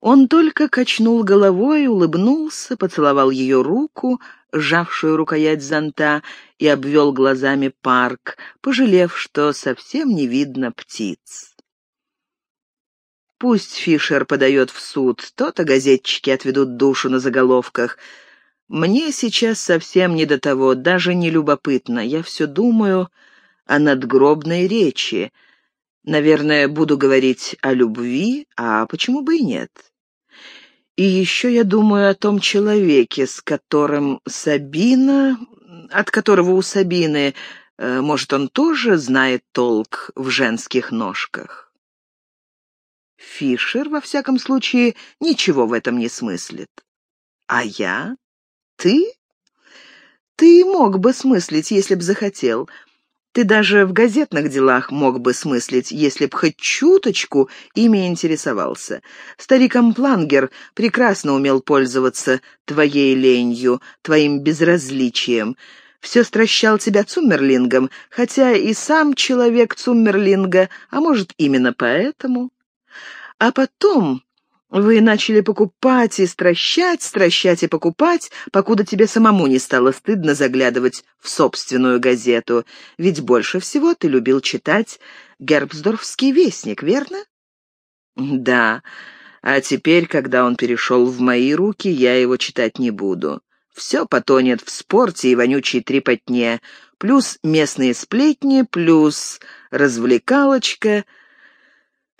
Он только качнул головой, улыбнулся, поцеловал ее руку, сжавшую рукоять зонта, и обвел глазами парк, пожалев, что совсем не видно птиц. Пусть Фишер подает в суд, то-то газетчики отведут душу на заголовках. Мне сейчас совсем не до того, даже не любопытно. Я все думаю о надгробной речи. Наверное, буду говорить о любви, а почему бы и нет? И еще я думаю о том человеке, с которым Сабина, от которого у Сабины, э, может, он тоже знает толк в женских ножках. Фишер, во всяком случае, ничего в этом не смыслит. А я? Ты? Ты мог бы смыслить, если б захотел. Ты даже в газетных делах мог бы смыслить, если б хоть чуточку ими интересовался. Старик Амплангер прекрасно умел пользоваться твоей ленью, твоим безразличием. Все стращал тебя Цуммерлингом, хотя и сам человек Цуммерлинга, а может, именно поэтому. А потом вы начали покупать и стращать, стращать и покупать, покуда тебе самому не стало стыдно заглядывать в собственную газету. Ведь больше всего ты любил читать Гербсдорфский вестник, верно? Да. А теперь, когда он перешел в мои руки, я его читать не буду. Все потонет в спорте и вонючей трепотне, плюс местные сплетни, плюс развлекалочка —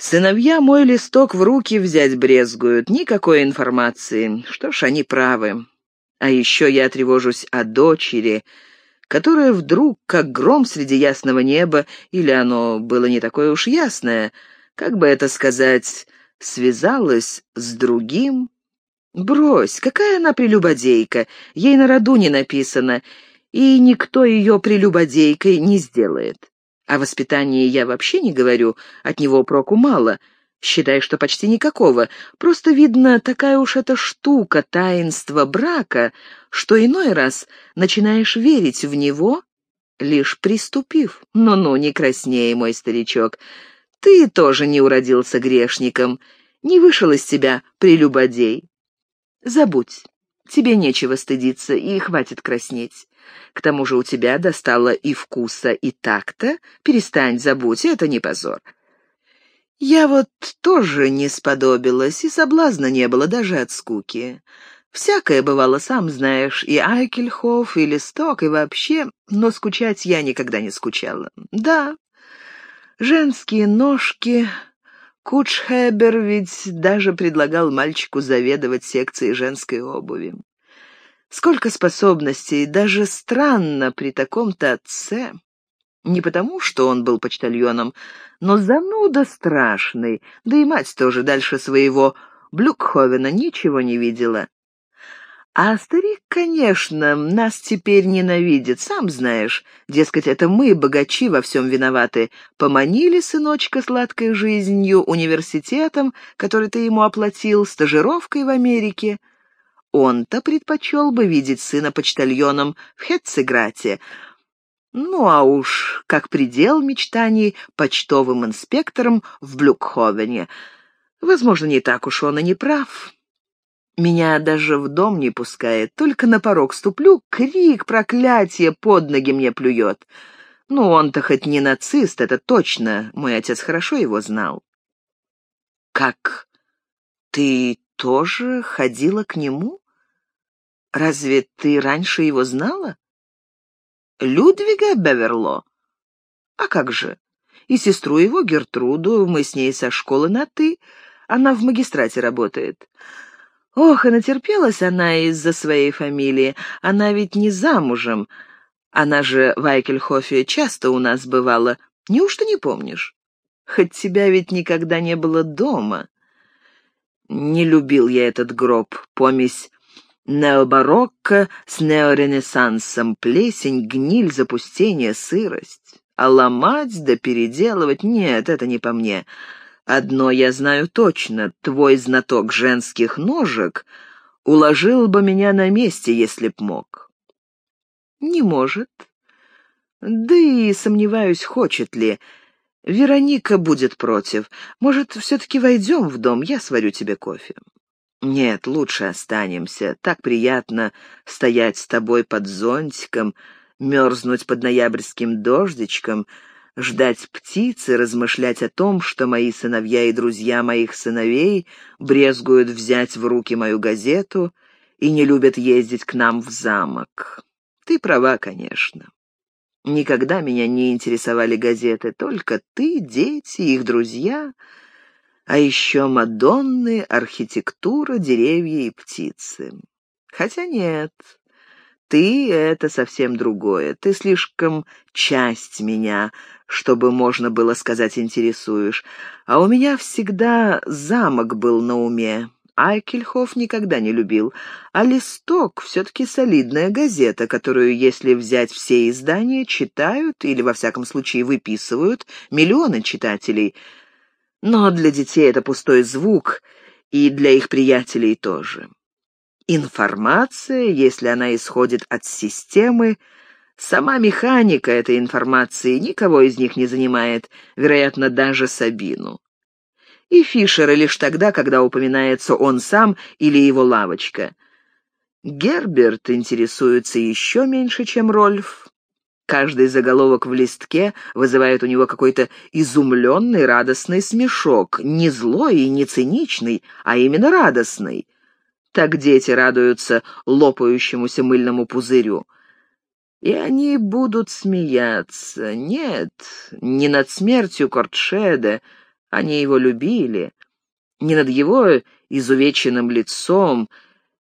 Сыновья мой листок в руки взять брезгуют, никакой информации. Что ж, они правы. А еще я тревожусь о дочери, которая вдруг, как гром среди ясного неба, или оно было не такое уж ясное, как бы это сказать, связалась с другим. Брось, какая она прелюбодейка, ей на роду не написано, и никто ее прелюбодейкой не сделает. О воспитании я вообще не говорю, от него проку мало. Считай, что почти никакого. Просто, видно, такая уж эта штука, таинство брака, что иной раз начинаешь верить в него, лишь приступив. Ну-ну, не краснее, мой старичок. Ты тоже не уродился грешником, не вышел из тебя прелюбодей. Забудь, тебе нечего стыдиться, и хватит краснеть. К тому же у тебя достало и вкуса, и такта. Перестань, забудь, это не позор. Я вот тоже не сподобилась, и соблазна не было даже от скуки. Всякое бывало, сам знаешь, и Айкельхоф, и Листок, и вообще, но скучать я никогда не скучала. Да, женские ножки... Кучхебер ведь даже предлагал мальчику заведовать секцией женской обуви. Сколько способностей, даже странно при таком-то отце. Не потому, что он был почтальоном, но зануда страшный, да и мать тоже дальше своего Блюкховена ничего не видела. А старик, конечно, нас теперь ненавидит, сам знаешь. Дескать, это мы, богачи, во всем виноваты. Поманили сыночка сладкой жизнью, университетом, который ты ему оплатил, стажировкой в Америке. Он-то предпочел бы видеть сына почтальоном в Хетцеграте, ну а уж, как предел мечтаний, почтовым инспектором в Блюкховене. Возможно, не так уж он и не прав. Меня даже в дом не пускает, только на порог ступлю, крик, проклятие под ноги мне плюет. Ну, он-то хоть не нацист, это точно, мой отец хорошо его знал. Как? Ты тоже ходила к нему? Разве ты раньше его знала? Людвига Беверло? А как же? И сестру его, Гертруду, мы с ней со школы на «ты». Она в магистрате работает. Ох, и натерпелась она из-за своей фамилии. Она ведь не замужем. Она же в Айкельхофе часто у нас бывала. Неужто не помнишь? Хоть тебя ведь никогда не было дома. Не любил я этот гроб, помесь необарокко с неоренессансом, плесень, гниль, запустение, сырость. А ломать да переделывать — нет, это не по мне. Одно я знаю точно, твой знаток женских ножек уложил бы меня на месте, если б мог. Не может. Да и сомневаюсь, хочет ли. Вероника будет против. Может, все-таки войдем в дом, я сварю тебе кофе. Нет, лучше останемся. Так приятно стоять с тобой под зонтиком, мерзнуть под ноябрьским дождичком, ждать птицы, размышлять о том, что мои сыновья и друзья моих сыновей брезгуют взять в руки мою газету и не любят ездить к нам в замок. Ты права, конечно. Никогда меня не интересовали газеты, только ты, дети, их друзья, а еще Мадонны, архитектура, деревья и птицы. Хотя нет, ты — это совсем другое. Ты слишком часть меня, чтобы можно было сказать интересуешь. А у меня всегда замок был на уме. Айкельхоф никогда не любил, а «Листок» все-таки солидная газета, которую, если взять все издания, читают или, во всяком случае, выписывают миллионы читателей. Но для детей это пустой звук, и для их приятелей тоже. Информация, если она исходит от системы, сама механика этой информации никого из них не занимает, вероятно, даже Сабину и Фишера лишь тогда, когда упоминается он сам или его лавочка. Герберт интересуется еще меньше, чем Рольф. Каждый заголовок в листке вызывает у него какой-то изумленный радостный смешок, не злой и не циничный, а именно радостный. Так дети радуются лопающемуся мыльному пузырю. И они будут смеяться. Нет, не над смертью Кортшеда, они его любили. Не над его изувеченным лицом,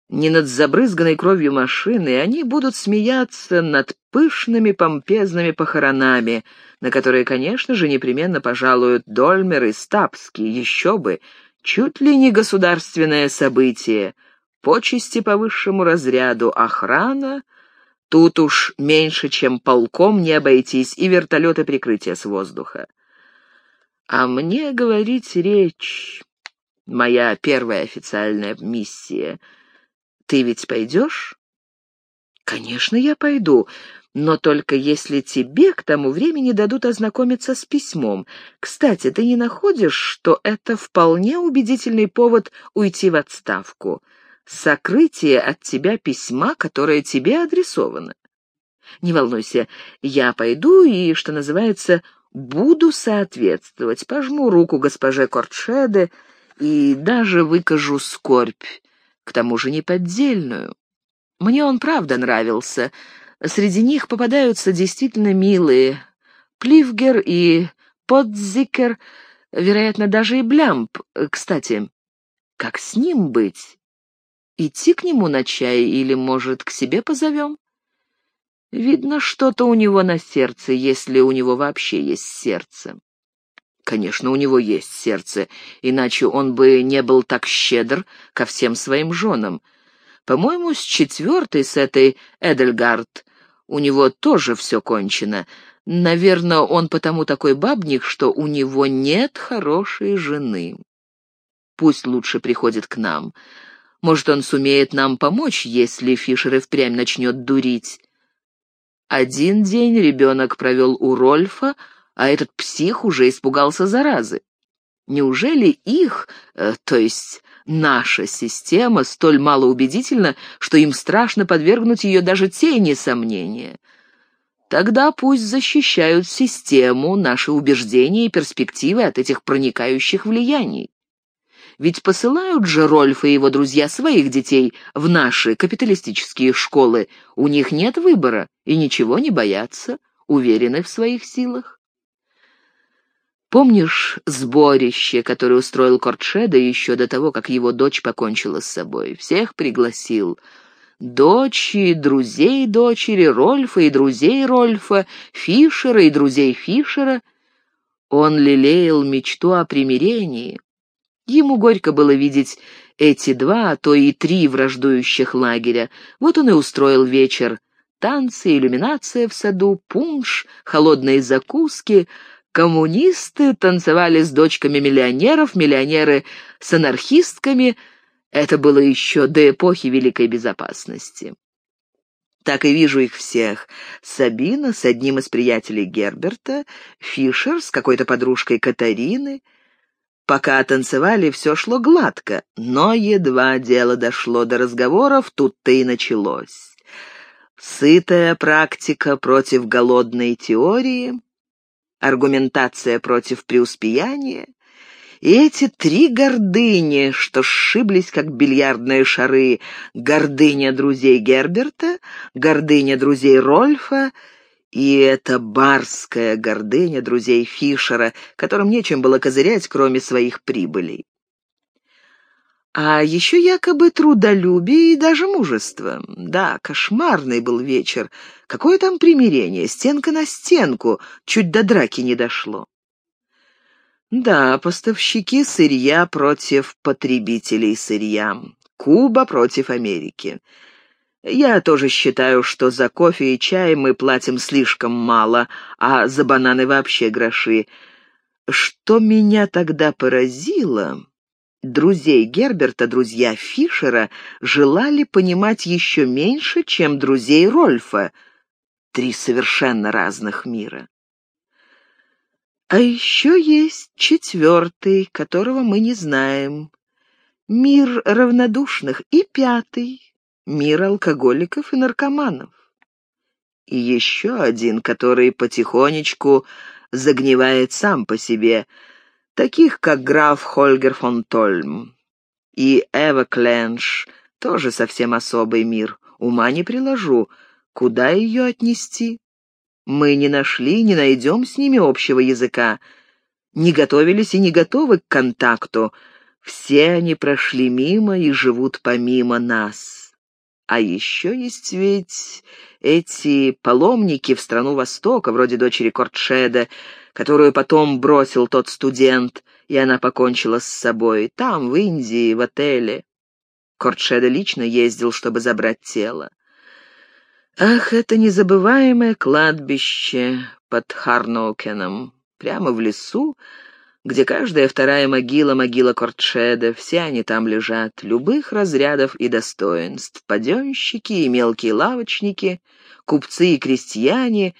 не над забрызганной кровью машины, они будут смеяться над пышными помпезными похоронами, на которые, конечно же, непременно пожалуют Дольмер и Стапский, еще бы, чуть ли не государственное событие, почести по высшему разряду, охрана, тут уж меньше, чем полком не обойтись, и вертолеты прикрытия с воздуха. А мне говорить речь — моя первая официальная миссия. Ты ведь пойдешь? Конечно, я пойду, но только если тебе к тому времени дадут ознакомиться с письмом. Кстати, ты не находишь, что это вполне убедительный повод уйти в отставку? Сокрытие от тебя письма, которое тебе адресовано. Не волнуйся, я пойду и, что называется, Буду соответствовать, пожму руку госпоже Кортшеде и даже выкажу скорбь, к тому же неподдельную. Мне он правда нравился. Среди них попадаются действительно милые. Пливгер и Подзикер, вероятно, даже и Блямп. Кстати, как с ним быть? Идти к нему на чай или, может, к себе позовем? Видно, что-то у него на сердце, если у него вообще есть сердце. Конечно, у него есть сердце, иначе он бы не был так щедр ко всем своим женам. По-моему, с четвертой, с этой Эдельгард, у него тоже все кончено. Наверное, он потому такой бабник, что у него нет хорошей жены. Пусть лучше приходит к нам. Может, он сумеет нам помочь, если Фишер и впрямь начнет дурить. Один день ребенок провел у Рольфа, а этот псих уже испугался заразы. Неужели их, э, то есть наша система, столь малоубедительна, что им страшно подвергнуть ее даже тени сомнения? Тогда пусть защищают систему, наши убеждения и перспективы от этих проникающих влияний. Ведь посылают же Рольф и его друзья своих детей в наши капиталистические школы. У них нет выбора и ничего не боятся, уверены в своих силах. Помнишь сборище, которое устроил Кортшеда еще до того, как его дочь покончила с собой? Всех пригласил. Дочь и друзей дочери, Рольфа и друзей Рольфа, Фишера и друзей Фишера. Он лелеял мечту о примирении. Ему горько было видеть эти два, а то и три враждующих лагеря. Вот он и устроил вечер. Танцы, иллюминация в саду, пунш, холодные закуски. Коммунисты танцевали с дочками миллионеров, миллионеры с анархистками. Это было еще до эпохи Великой Безопасности. Так и вижу их всех. Сабина с одним из приятелей Герберта, Фишер с какой-то подружкой Катарины. Пока танцевали, все шло гладко, но едва дело дошло до разговоров, тут-то и началось. Сытая практика против голодной теории, аргументация против преуспеяния, и эти три гордыни, что сшиблись, как бильярдные шары, гордыня друзей Герберта, гордыня друзей Рольфа и эта барская гордыня друзей Фишера, которым нечем было козырять, кроме своих прибылей. А еще якобы трудолюбие и даже мужество. Да, кошмарный был вечер. Какое там примирение, стенка на стенку, чуть до драки не дошло. Да, поставщики сырья против потребителей сырья. Куба против Америки. Я тоже считаю, что за кофе и чай мы платим слишком мало, а за бананы вообще гроши. Что меня тогда поразило... Друзей Герберта, друзья Фишера, желали понимать еще меньше, чем друзей Рольфа. Три совершенно разных мира. А еще есть четвертый, которого мы не знаем. Мир равнодушных. И пятый — мир алкоголиков и наркоманов. И еще один, который потихонечку загнивает сам по себе, таких как граф Хольгер фон Тольм. И Эва Кленш — тоже совсем особый мир. Ума не приложу, куда ее отнести. Мы не нашли, не найдем с ними общего языка. Не готовились и не готовы к контакту. Все они прошли мимо и живут помимо нас. А еще есть ведь эти паломники в страну Востока, вроде дочери Кортшеда, которую потом бросил тот студент, и она покончила с собой, там, в Индии, в отеле. Кортшеда лично ездил, чтобы забрать тело. Ах, это незабываемое кладбище под Харноукеном, прямо в лесу, где каждая вторая могила — могила Кортшеда, все они там лежат, любых разрядов и достоинств, паденщики и мелкие лавочники, купцы и крестьяне,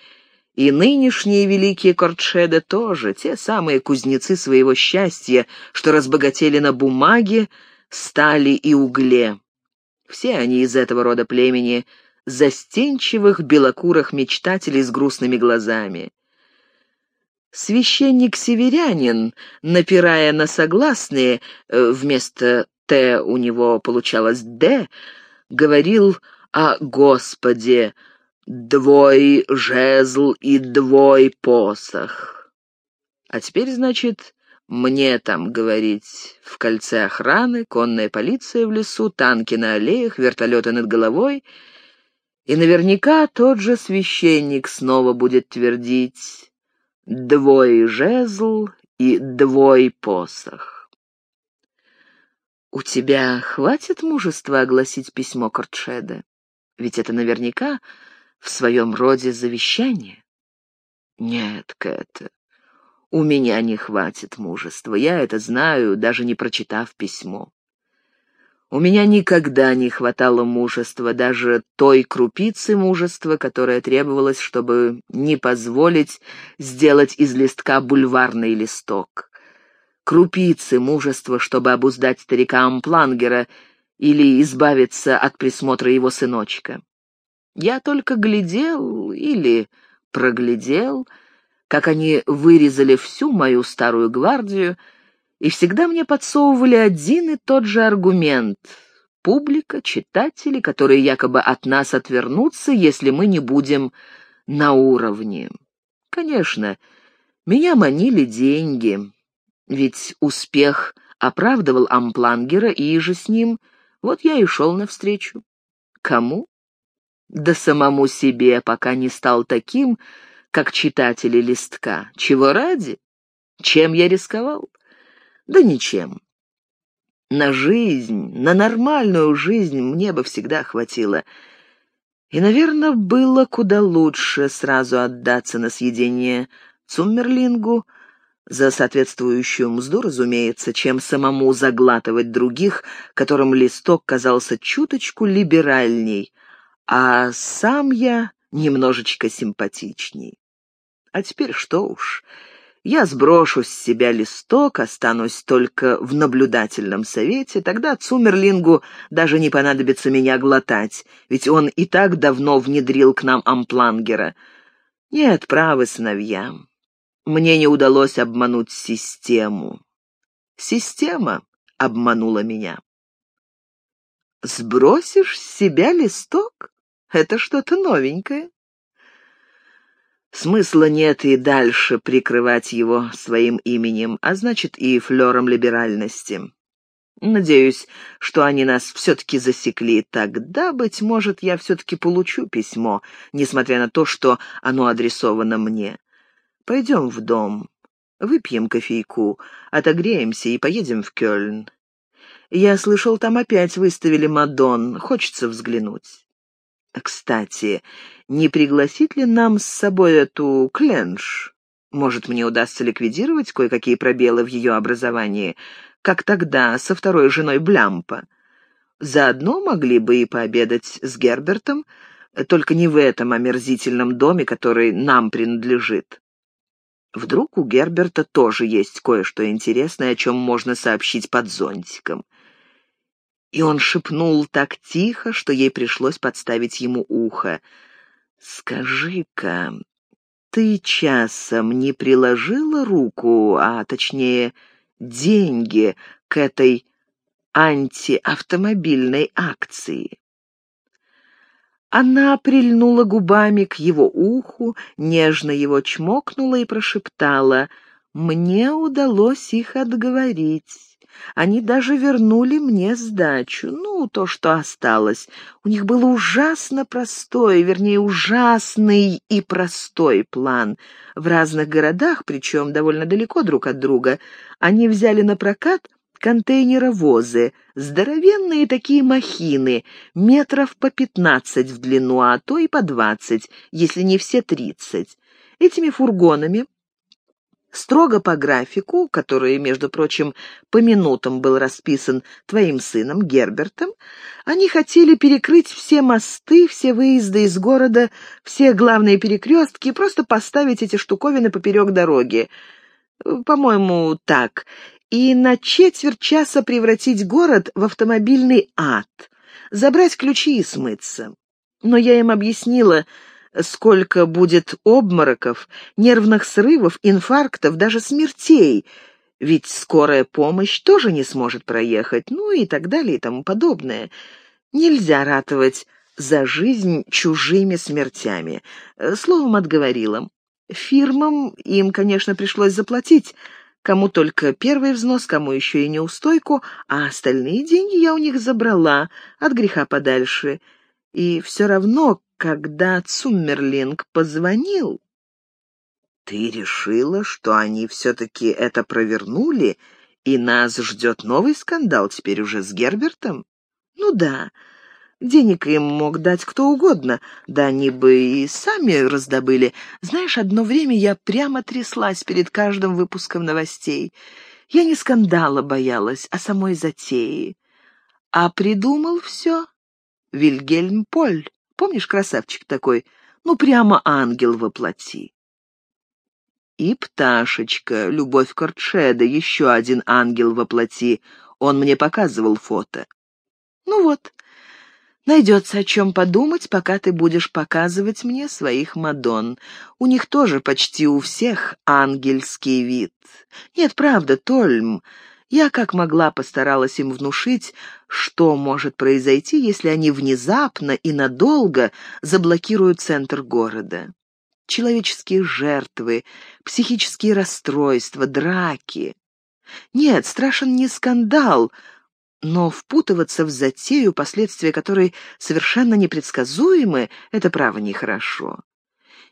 и нынешние великие Кортшеда тоже, те самые кузнецы своего счастья, что разбогатели на бумаге, стали и угле. Все они из этого рода племени — застенчивых белокурых мечтателей с грустными глазами. Священник-северянин, напирая на согласные, э, вместо «т» у него получалось «д», говорил о Господе, двой жезл и двой посох. А теперь, значит, мне там говорить. В кольце охраны, конная полиция в лесу, танки на аллеях, вертолеты над головой — и наверняка тот же священник снова будет твердить «двой жезл и двой посох». «У тебя хватит мужества огласить письмо Кортшеда? Ведь это наверняка в своем роде завещание». «Нет, Кэт, у меня не хватит мужества. Я это знаю, даже не прочитав письмо. У меня никогда не хватало мужества, даже той крупицы мужества, которая требовалась, чтобы не позволить сделать из листка бульварный листок. Крупицы мужества, чтобы обуздать старика Амплангера или избавиться от присмотра его сыночка. Я только глядел или проглядел, как они вырезали всю мою старую гвардию, и всегда мне подсовывали один и тот же аргумент. Публика, читатели, которые якобы от нас отвернутся, если мы не будем на уровне. Конечно, меня манили деньги, ведь успех оправдывал Амплангера и же с ним, вот я и шел навстречу. Кому? Да самому себе, пока не стал таким, как читатели листка. Чего ради? Чем я рисковал? Да ничем. На жизнь, на нормальную жизнь мне бы всегда хватило. И, наверное, было куда лучше сразу отдаться на съедение Цуммерлингу, за соответствующую мзду, разумеется, чем самому заглатывать других, которым листок казался чуточку либеральней, а сам я немножечко симпатичней. А теперь что уж, я сброшу с себя листок, останусь только в наблюдательном совете, тогда Цумерлингу даже не понадобится меня глотать, ведь он и так давно внедрил к нам амплангера. Нет, правы, сыновья, мне не удалось обмануть систему. Система обманула меня. Сбросишь с себя листок? Это что-то новенькое. Смысла нет и дальше прикрывать его своим именем, а значит и флером либеральности. Надеюсь, что они нас все-таки засекли. Тогда, быть может, я все-таки получу письмо, несмотря на то, что оно адресовано мне. Пойдем в дом, выпьем кофейку, отогреемся и поедем в Кёльн. Я слышал, там опять выставили Мадон, хочется взглянуть. Кстати, не пригласить ли нам с собой эту Кленш? Может, мне удастся ликвидировать кое-какие пробелы в ее образовании, как тогда со второй женой Блямпа. Заодно могли бы и пообедать с Гербертом, только не в этом омерзительном доме, который нам принадлежит. Вдруг у Герберта тоже есть кое-что интересное, о чем можно сообщить под зонтиком. И он шепнул так тихо, что ей пришлось подставить ему ухо — «Скажи-ка, ты часом не приложила руку, а точнее деньги к этой антиавтомобильной акции?» Она прильнула губами к его уху, нежно его чмокнула и прошептала, «Мне удалось их отговорить». Они даже вернули мне сдачу, ну, то, что осталось. У них был ужасно простой, вернее, ужасный и простой план. В разных городах, причем довольно далеко друг от друга, они взяли на прокат контейнеровозы, здоровенные такие махины, метров по пятнадцать в длину, а то и по двадцать, если не все тридцать. Этими фургонами Строго по графику, который, между прочим, по минутам был расписан твоим сыном Гербертом, они хотели перекрыть все мосты, все выезды из города, все главные перекрестки и просто поставить эти штуковины поперек дороги. По-моему, так. И на четверть часа превратить город в автомобильный ад, забрать ключи и смыться. Но я им объяснила, сколько будет обмороков, нервных срывов, инфарктов, даже смертей, ведь скорая помощь тоже не сможет проехать, ну и так далее и тому подобное. Нельзя ратовать за жизнь чужими смертями. Словом, отговорила. Фирмам им, конечно, пришлось заплатить, кому только первый взнос, кому еще и неустойку, а остальные деньги я у них забрала, от греха подальше. И все равно, когда Цуммерлинг позвонил, ты решила, что они все-таки это провернули, и нас ждет новый скандал теперь уже с Гербертом? Ну да, денег им мог дать кто угодно, да они бы и сами раздобыли. Знаешь, одно время я прямо тряслась перед каждым выпуском новостей. Я не скандала боялась, а самой затеи. А придумал все Вильгельм Поль. Помнишь, красавчик такой? Ну, прямо ангел воплоти. И пташечка, Любовь Кортшеда, еще один ангел воплоти. Он мне показывал фото. Ну вот, найдется о чем подумать, пока ты будешь показывать мне своих Мадон. У них тоже почти у всех ангельский вид. Нет, правда, Тольм, я как могла постаралась им внушить, что может произойти, если они внезапно и надолго заблокируют центр города. Человеческие жертвы, психические расстройства, драки. Нет, страшен не скандал, но впутываться в затею, последствия которой совершенно непредсказуемы, это право нехорошо.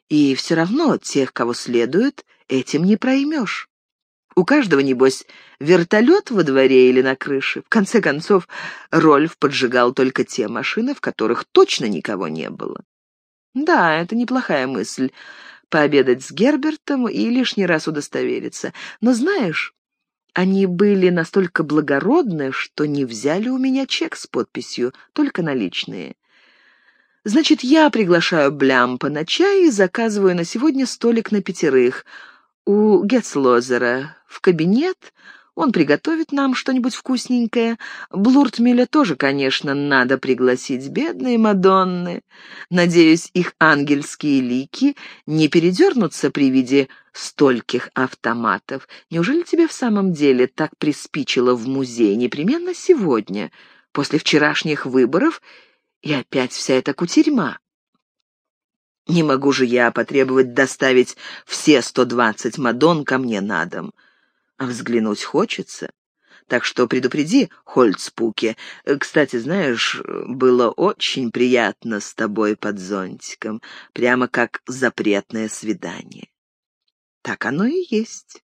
И все равно тех, кого следует, этим не проймешь. У каждого, небось, вертолет во дворе или на крыше. В конце концов, Рольф поджигал только те машины, в которых точно никого не было. Да, это неплохая мысль — пообедать с Гербертом и лишний раз удостовериться. Но знаешь, они были настолько благородны, что не взяли у меня чек с подписью, только наличные. Значит, я приглашаю Блямпа на чай и заказываю на сегодня столик на пятерых у Гетслозера в кабинет. Он приготовит нам что-нибудь вкусненькое. Блуртмеля тоже, конечно, надо пригласить, бедные Мадонны. Надеюсь, их ангельские лики не передернутся при виде стольких автоматов. Неужели тебе в самом деле так приспичило в музей непременно сегодня, после вчерашних выборов и опять вся эта кутерьма. Не могу же я потребовать доставить все сто двадцать Мадон ко мне на дом. А взглянуть хочется. Так что предупреди Хольцпуке. Кстати, знаешь, было очень приятно с тобой под зонтиком, прямо как запретное свидание. Так оно и есть.